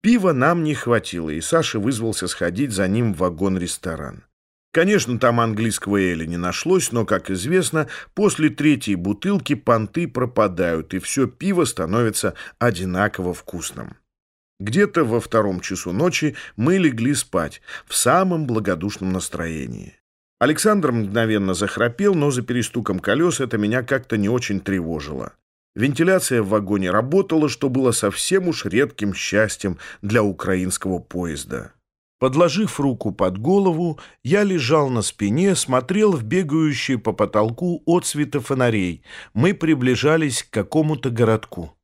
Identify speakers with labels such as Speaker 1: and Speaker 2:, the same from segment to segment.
Speaker 1: Пива нам не хватило, и Саша вызвался сходить за ним в вагон-ресторан. Конечно, там английского эля не нашлось, но, как известно, после третьей бутылки понты пропадают, и все пиво становится одинаково вкусным. Где-то во втором часу ночи мы легли спать в самом благодушном настроении. Александр мгновенно захрапел, но за перестуком колес это меня как-то не очень тревожило. Вентиляция в вагоне работала, что было совсем уж редким счастьем для украинского поезда. Подложив руку под голову, я лежал на спине, смотрел в бегающие по потолку отсветы фонарей. Мы приближались к какому-то городку.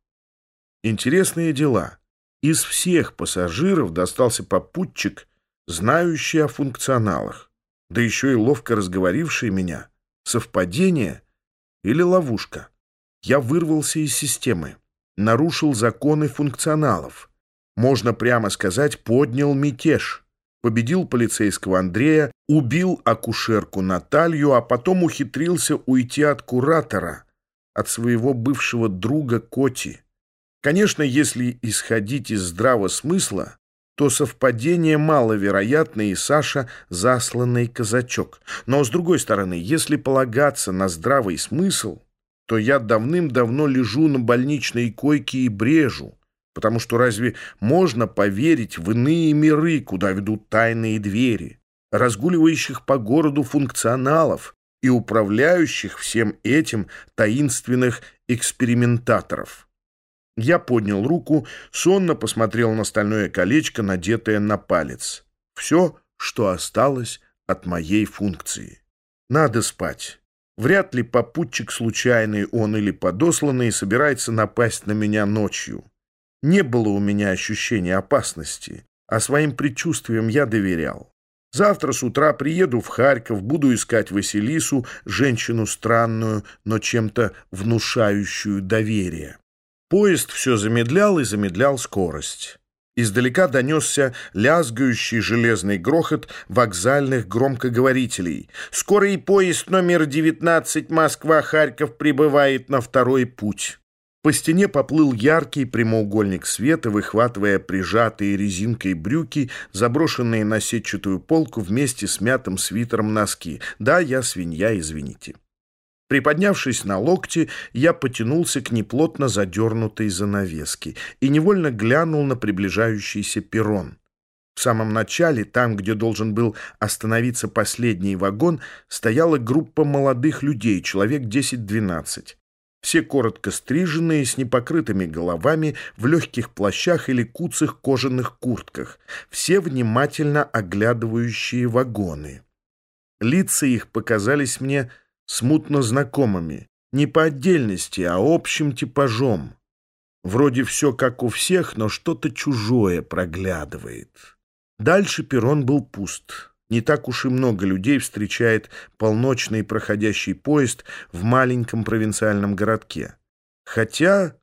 Speaker 1: Интересные дела. Из всех пассажиров достался попутчик, знающий о функционалах, да еще и ловко разговоривший меня. Совпадение или ловушка? Я вырвался из системы, нарушил законы функционалов. Можно прямо сказать, поднял мятеж победил полицейского Андрея, убил акушерку Наталью, а потом ухитрился уйти от куратора, от своего бывшего друга Коти. Конечно, если исходить из здравого смысла, то совпадение маловероятно и Саша засланный казачок. Но, с другой стороны, если полагаться на здравый смысл, то я давным-давно лежу на больничной койке и брежу, Потому что разве можно поверить в иные миры, куда ведут тайные двери, разгуливающих по городу функционалов и управляющих всем этим таинственных экспериментаторов? Я поднял руку, сонно посмотрел на стальное колечко, надетое на палец. Все, что осталось от моей функции. Надо спать. Вряд ли попутчик случайный он или подосланный собирается напасть на меня ночью. Не было у меня ощущения опасности, а своим предчувствиям я доверял. Завтра с утра приеду в Харьков, буду искать Василису, женщину странную, но чем-то внушающую доверие. Поезд все замедлял и замедлял скорость. Издалека донесся лязгающий железный грохот вокзальных громкоговорителей. «Скорый поезд номер 19 Москва-Харьков прибывает на второй путь». По стене поплыл яркий прямоугольник света, выхватывая прижатые резинкой брюки, заброшенные на сетчатую полку вместе с мятым свитером носки. Да, я свинья, извините. Приподнявшись на локте, я потянулся к неплотно задернутой занавеске и невольно глянул на приближающийся перрон. В самом начале, там, где должен был остановиться последний вагон, стояла группа молодых людей, человек 10-12 все коротко стриженные, с непокрытыми головами, в легких плащах или куцых кожаных куртках, все внимательно оглядывающие вагоны. Лица их показались мне смутно знакомыми, не по отдельности, а общим типажом. Вроде все как у всех, но что-то чужое проглядывает. Дальше перрон был пуст. Не так уж и много людей встречает полночный проходящий поезд в маленьком провинциальном городке. Хотя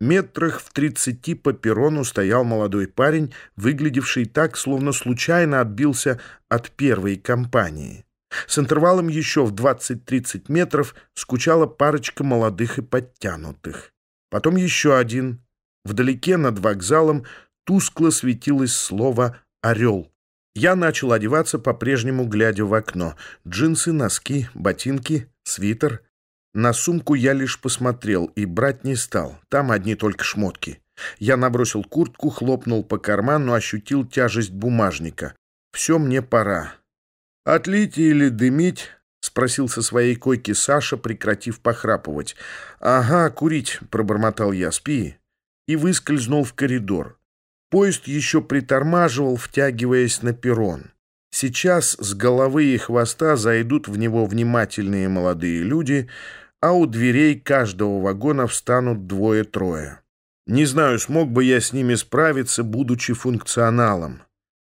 Speaker 1: метрах в тридцати по перрону стоял молодой парень, выглядевший так, словно случайно отбился от первой компании. С интервалом еще в 20-30 метров скучала парочка молодых и подтянутых. Потом еще один. Вдалеке над вокзалом тускло светилось слово «Орел». Я начал одеваться, по-прежнему глядя в окно. Джинсы, носки, ботинки, свитер. На сумку я лишь посмотрел и брать не стал. Там одни только шмотки. Я набросил куртку, хлопнул по карману, ощутил тяжесть бумажника. Все мне пора. «Отлить или дымить?» — спросил со своей койки Саша, прекратив похрапывать. «Ага, курить», — пробормотал я, — «спи». И выскользнул в коридор. Поезд еще притормаживал, втягиваясь на перрон. Сейчас с головы и хвоста зайдут в него внимательные молодые люди, а у дверей каждого вагона встанут двое-трое. Не знаю, смог бы я с ними справиться, будучи функционалом.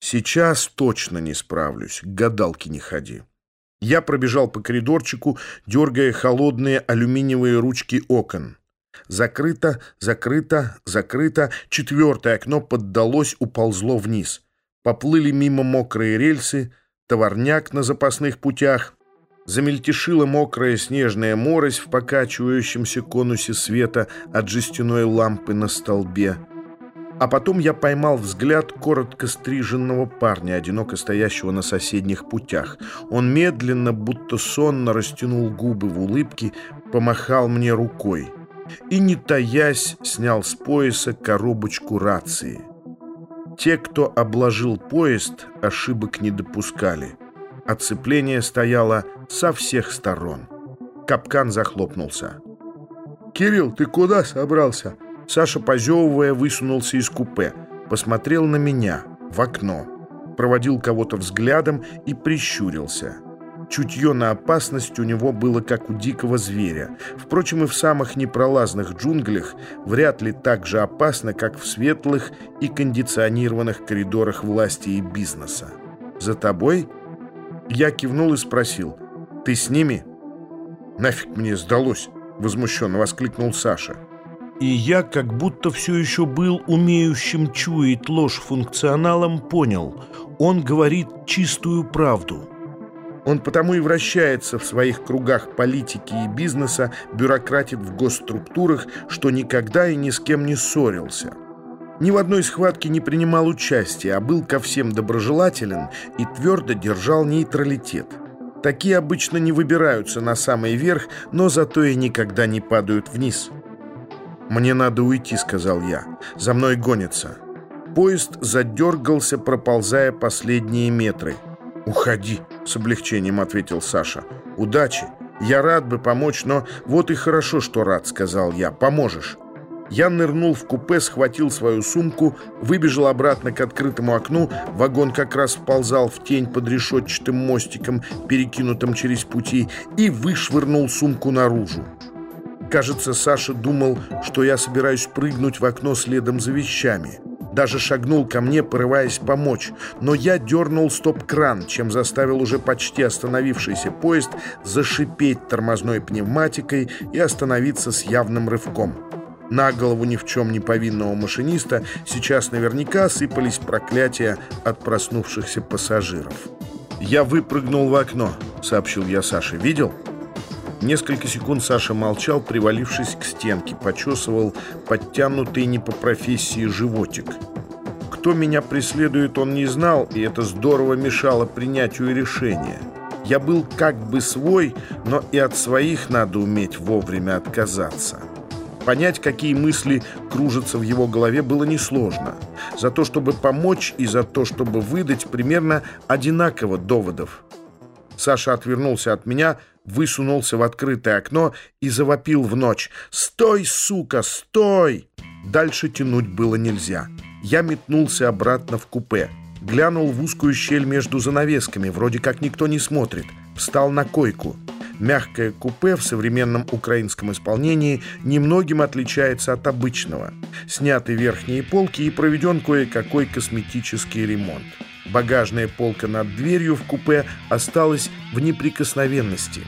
Speaker 1: Сейчас точно не справлюсь, к гадалке не ходи. Я пробежал по коридорчику, дергая холодные алюминиевые ручки окон. Закрыто, закрыто, закрыто. Четвертое окно поддалось, уползло вниз. Поплыли мимо мокрые рельсы, товарняк на запасных путях. Замельтешила мокрая снежная морось в покачивающемся конусе света от жестяной лампы на столбе. А потом я поймал взгляд коротко стриженного парня, одиноко стоящего на соседних путях. Он медленно, будто сонно растянул губы в улыбке, помахал мне рукой и, не таясь, снял с пояса коробочку рации. Те, кто обложил поезд, ошибок не допускали. Оцепление стояло со всех сторон. Капкан захлопнулся. «Кирилл, ты куда собрался?» Саша, позевывая, высунулся из купе. Посмотрел на меня, в окно. Проводил кого-то взглядом и прищурился. Чутье на опасность у него было как у дикого зверя. Впрочем, и в самых непролазных джунглях вряд ли так же опасно, как в светлых и кондиционированных коридорах власти и бизнеса. «За тобой?» Я кивнул и спросил. «Ты с ними?» «Нафиг мне сдалось!» — возмущенно воскликнул Саша. И я, как будто все еще был умеющим чуять ложь функционалом, понял. Он говорит чистую правду. Он потому и вращается в своих кругах политики и бизнеса, бюрократит в госструктурах, что никогда и ни с кем не ссорился. Ни в одной схватке не принимал участия, а был ко всем доброжелателен и твердо держал нейтралитет. Такие обычно не выбираются на самый верх, но зато и никогда не падают вниз. «Мне надо уйти», — сказал я. «За мной гонится». Поезд задергался, проползая последние метры. «Уходи», — с облегчением ответил Саша. «Удачи. Я рад бы помочь, но вот и хорошо, что рад», — сказал я. «Поможешь». Я нырнул в купе, схватил свою сумку, выбежал обратно к открытому окну. Вагон как раз вползал в тень под решетчатым мостиком, перекинутым через пути, и вышвырнул сумку наружу. Кажется, Саша думал, что я собираюсь прыгнуть в окно следом за вещами. Даже шагнул ко мне, порываясь помочь. Но я дернул стоп-кран, чем заставил уже почти остановившийся поезд зашипеть тормозной пневматикой и остановиться с явным рывком. На голову ни в чем не повинного машиниста сейчас наверняка сыпались проклятия от проснувшихся пассажиров. «Я выпрыгнул в окно», — сообщил я Саше. «Видел?» Несколько секунд Саша молчал, привалившись к стенке, почесывал подтянутый не по профессии животик. Кто меня преследует, он не знал, и это здорово мешало принятию решения. Я был как бы свой, но и от своих надо уметь вовремя отказаться. Понять, какие мысли кружатся в его голове, было несложно. За то, чтобы помочь, и за то, чтобы выдать примерно одинаково доводов. Саша отвернулся от меня, высунулся в открытое окно и завопил в ночь. «Стой, сука, стой!» Дальше тянуть было нельзя. Я метнулся обратно в купе. Глянул в узкую щель между занавесками, вроде как никто не смотрит. Встал на койку. Мягкое купе в современном украинском исполнении немногим отличается от обычного. Сняты верхние полки и проведен кое-какой косметический ремонт. Багажная полка над дверью в купе осталась в неприкосновенности.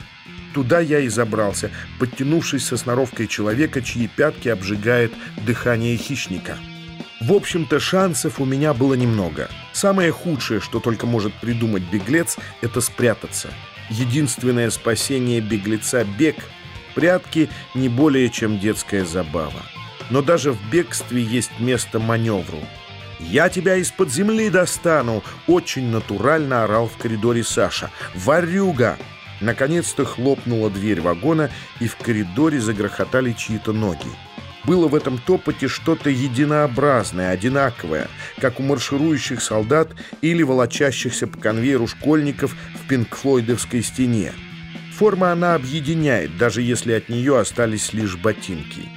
Speaker 1: Туда я и забрался, подтянувшись со сноровкой человека, чьи пятки обжигает дыхание хищника. В общем-то, шансов у меня было немного. Самое худшее, что только может придумать беглец, это спрятаться – единственное спасение беглеца — бег. Прятки — не более чем детская забава. Но даже в бегстве есть место маневру. «Я тебя из-под земли достану!» — очень натурально орал в коридоре Саша. «Варюга!» Наконец-то хлопнула дверь вагона, и в коридоре загрохотали чьи-то ноги. Было в этом топоте что-то единообразное, одинаковое, как у марширующих солдат или волочащихся по конвейеру школьников в пинкфлойдовской стене. Форма она объединяет, даже если от нее остались лишь ботинки.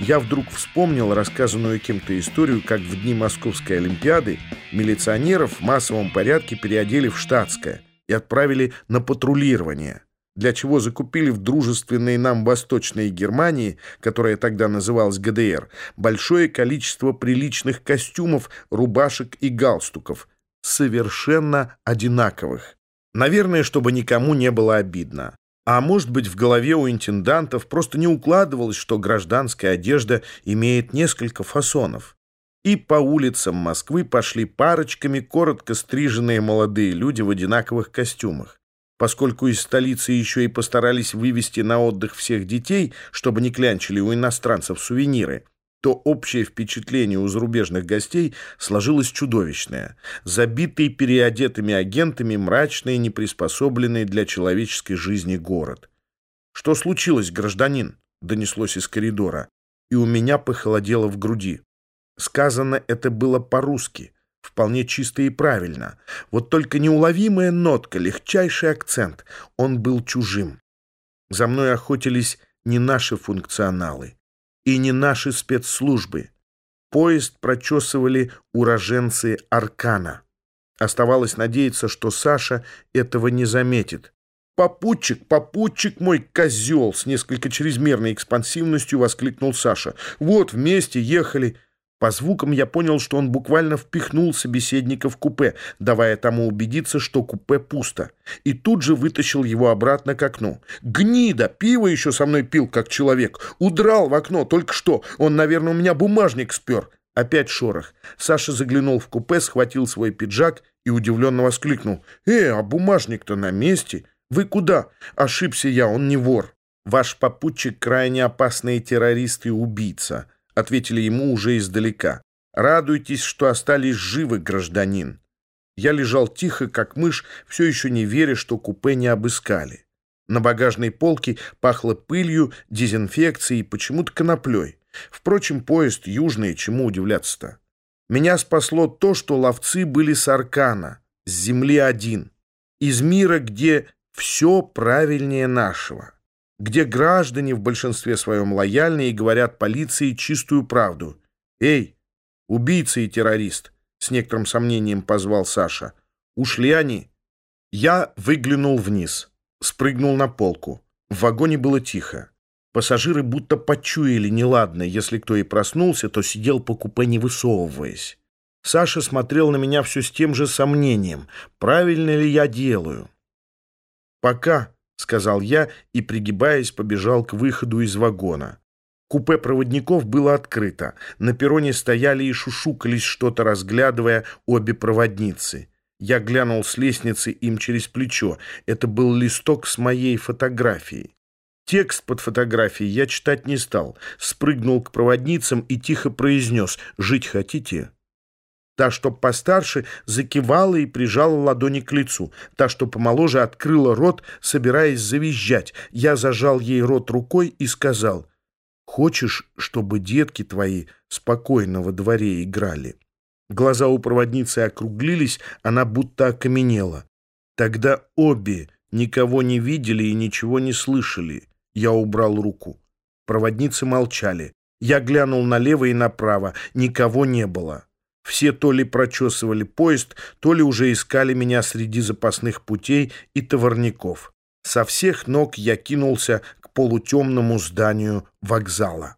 Speaker 1: Я вдруг вспомнил рассказанную кем-то историю, как в дни Московской Олимпиады милиционеров в массовом порядке переодели в штатское и отправили на патрулирование для чего закупили в дружественной нам Восточной Германии, которая тогда называлась ГДР, большое количество приличных костюмов, рубашек и галстуков, совершенно одинаковых. Наверное, чтобы никому не было обидно. А может быть, в голове у интендантов просто не укладывалось, что гражданская одежда имеет несколько фасонов. И по улицам Москвы пошли парочками коротко стриженные молодые люди в одинаковых костюмах. Поскольку из столицы еще и постарались вывести на отдых всех детей, чтобы не клянчили у иностранцев сувениры, то общее впечатление у зарубежных гостей сложилось чудовищное. Забитый переодетыми агентами, мрачный, неприспособленный для человеческой жизни город. «Что случилось, гражданин?» — донеслось из коридора, и у меня похолодело в груди. Сказано это было по-русски, вполне чисто и правильно. Вот только неуловимая нотка, легчайший акцент. Он был чужим. За мной охотились не наши функционалы и не наши спецслужбы. Поезд прочесывали уроженцы Аркана. Оставалось надеяться, что Саша этого не заметит. «Попутчик, попутчик мой козел!» С несколько чрезмерной экспансивностью воскликнул Саша. «Вот, вместе ехали. По звукам я понял, что он буквально впихнул собеседника в купе, давая тому убедиться, что купе пусто. И тут же вытащил его обратно к окну. «Гнида! Пиво еще со мной пил, как человек! Удрал в окно только что! Он, наверное, у меня бумажник спер!» Опять шорох. Саша заглянул в купе, схватил свой пиджак и удивленно воскликнул. «Э, а бумажник-то на месте! Вы куда? Ошибся я, он не вор!» «Ваш попутчик крайне опасный террорист и убийца», — ответили ему уже издалека. «Радуйтесь, что остались живы, гражданин». Я лежал тихо, как мышь, все еще не веря, что купе не обыскали. На багажной полке пахло пылью, дезинфекцией и почему-то коноплей. Впрочем, поезд южный, чему удивляться-то? Меня спасло то, что ловцы были с Аркана, с Земли один, из мира, где все правильнее нашего где граждане в большинстве своем лояльны и говорят полиции чистую правду. «Эй, убийца и террорист!» — с некоторым сомнением позвал Саша. «Ушли они?» Я выглянул вниз, спрыгнул на полку. В вагоне было тихо. Пассажиры будто почуяли неладное. Если кто и проснулся, то сидел по купе, не высовываясь. Саша смотрел на меня все с тем же сомнением. Правильно ли я делаю? «Пока», — сказал я и, пригибаясь, побежал к выходу из вагона. Купе проводников было открыто. На перроне стояли и шушукались, что-то разглядывая обе проводницы. Я глянул с лестницы им через плечо. Это был листок с моей фотографией. Текст под фотографией я читать не стал. Спрыгнул к проводницам и тихо произнес «Жить хотите?» Та, что постарше, закивала и прижала ладони к лицу. Та, что помоложе, открыла рот, собираясь завизжать. Я зажал ей рот рукой и сказал, «Хочешь, чтобы детки твои спокойно во дворе играли?» Глаза у проводницы округлились, она будто окаменела. Тогда обе никого не видели и ничего не слышали. Я убрал руку. Проводницы молчали. Я глянул налево и направо. Никого не было. Все то ли прочесывали поезд, то ли уже искали меня среди запасных путей и товарников. Со всех ног я кинулся к полутемному зданию вокзала.